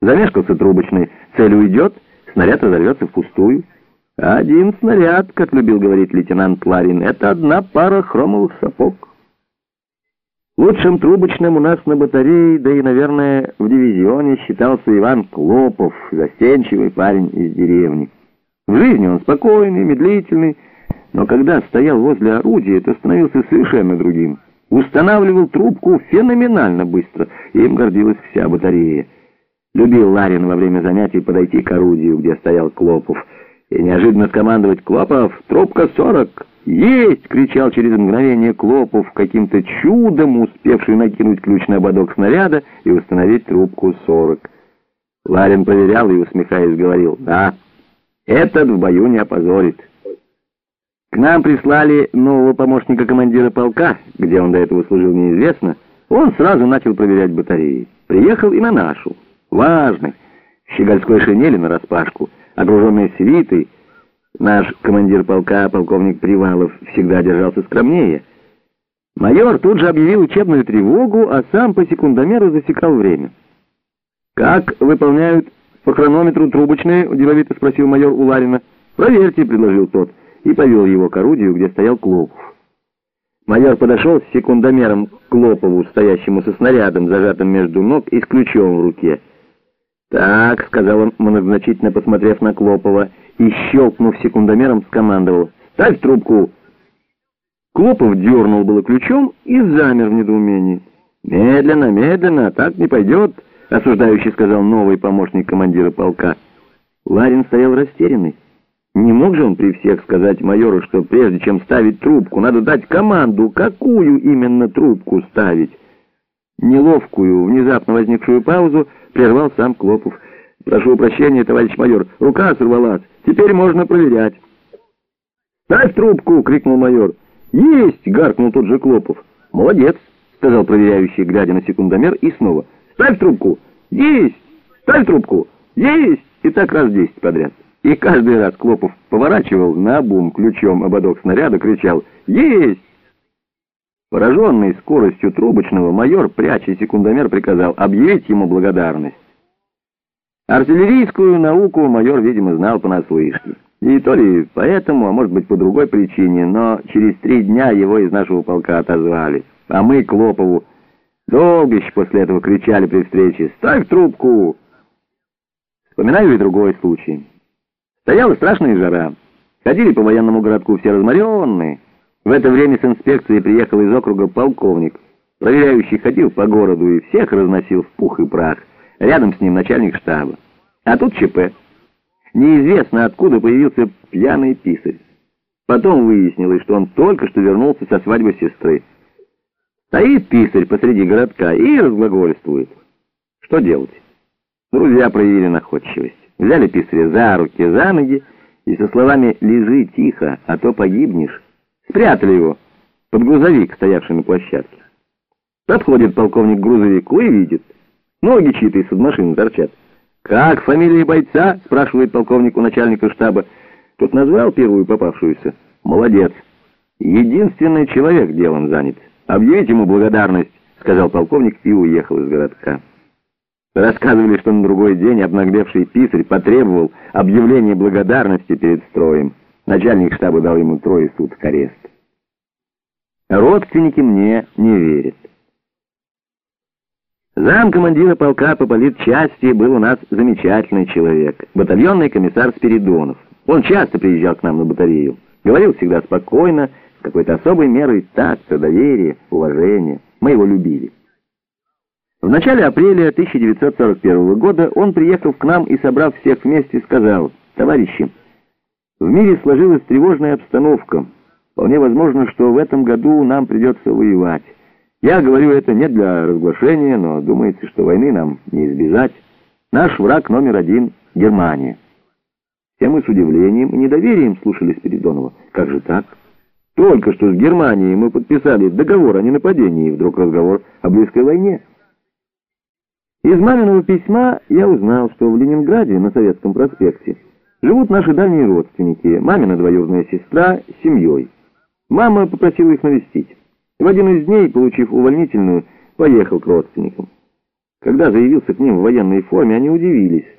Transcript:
Замешкался трубочный, цель уйдет, снаряд разорвется впустую. Один снаряд, как любил говорить лейтенант Ларин, это одна пара хромовых сапог. Лучшим трубочным у нас на батарее, да и, наверное, в дивизионе считался Иван Клопов, застенчивый парень из деревни. В жизни он спокойный, медлительный, но когда стоял возле орудия, то становился совершенно другим. Устанавливал трубку феноменально быстро, и им гордилась вся батарея. Любил Ларин во время занятий подойти к орудию, где стоял Клопов, и неожиданно скомандовать «Клопов, трубка сорок!» «Есть!» — кричал через мгновение Клопов, каким-то чудом успевший накинуть ключ на ободок снаряда и установить трубку сорок. Ларин проверял и, усмехаясь, говорил «Да, этот в бою не опозорит». К нам прислали нового помощника командира полка, где он до этого служил неизвестно. Он сразу начал проверять батареи. Приехал и на нашу. Важный, в щегольской шинели нараспашку, окруженный свитой, Наш командир полка, полковник Привалов, всегда держался скромнее. Майор тут же объявил учебную тревогу, а сам по секундомеру засекал время. «Как выполняют по хронометру трубочные?» — деловито спросил майор Уларина. «Проверьте», — предложил тот, и повел его к орудию, где стоял Клопов. Майор подошел с секундомером к Клопову, стоящему со снарядом, зажатым между ног и с ключом в руке. «Так», — сказал он, многозначительно посмотрев на Клопова, и, щелкнув секундомером, скомандовал «Ставь трубку!». Клопов дернул было ключом и замер в недоумении. «Медленно, медленно, так не пойдет», — осуждающий сказал новый помощник командира полка. Ларин стоял растерянный. Не мог же он при всех сказать майору, что прежде чем ставить трубку, надо дать команду, какую именно трубку ставить. Неловкую, внезапно возникшую паузу прервал сам Клопов. «Прошу прощения, товарищ майор, рука сорвалась. Теперь можно проверять». «Ставь трубку!» — крикнул майор. «Есть!» — гаркнул тот же Клопов. «Молодец!» — сказал проверяющий, глядя на секундомер, и снова. «Ставь трубку!» «Есть! Ставь трубку!» «Есть!» И так раз десять подряд. И каждый раз Клопов поворачивал на обум ключом ободок снаряда, кричал «Есть!» Пораженный скоростью трубочного, майор, пряча секундомер, приказал объявить ему благодарность. Артиллерийскую науку майор, видимо, знал понаслышке. И то ли поэтому, а может быть по другой причине, но через три дня его из нашего полка отозвали. А мы Клопову долго еще после этого кричали при встрече «Ставь трубку!». Вспоминаю и другой случай. Стояла страшная жара. Ходили по военному городку все разморенные. В это время с инспекцией приехал из округа полковник. Проверяющий ходил по городу и всех разносил в пух и прах. Рядом с ним начальник штаба. А тут ЧП. Неизвестно, откуда появился пьяный писарь. Потом выяснилось, что он только что вернулся со свадьбы сестры. Стоит писарь посреди городка и разглагольствует. Что делать? Друзья проявили находчивость. Взяли писаря за руки, за ноги и со словами «лежи тихо, а то погибнешь» спрятали его под грузовик, стоявший на площадке. Подходит полковник к грузовику и видит — Ноги чьи-то из-под машины торчат. «Как фамилия бойца?» — спрашивает полковник у начальника штаба. Тот назвал первую попавшуюся. «Молодец. Единственный человек делом занят. Объявить ему благодарность», — сказал полковник и уехал из городка. Рассказывали, что на другой день обнаглевший писарь потребовал объявления благодарности перед строем. Начальник штаба дал ему трое суток арест. Родственники мне не верят. Зам командира полка по политчасти был у нас замечательный человек, батальонный комиссар Спиридонов. Он часто приезжал к нам на батарею, говорил всегда спокойно, с какой-то особой мерой такта, доверия, уважения. Мы его любили. В начале апреля 1941 года он, приехал к нам и, собрав всех вместе, сказал, «Товарищи, в мире сложилась тревожная обстановка. Вполне возможно, что в этом году нам придется воевать». Я говорю это не для разглашения, но думается, что войны нам не избежать. Наш враг номер один — Германия. Все мы с удивлением и недоверием слушали Спиридонова. Как же так? Только что с Германией мы подписали договор о ненападении, и вдруг разговор о близкой войне. Из маминого письма я узнал, что в Ленинграде, на Советском проспекте, живут наши дальние родственники, мамина двоюродная сестра с семьей. Мама попросила их навестить. В один из дней, получив увольнительную, поехал к родственникам. Когда заявился к ним в военной форме, они удивились.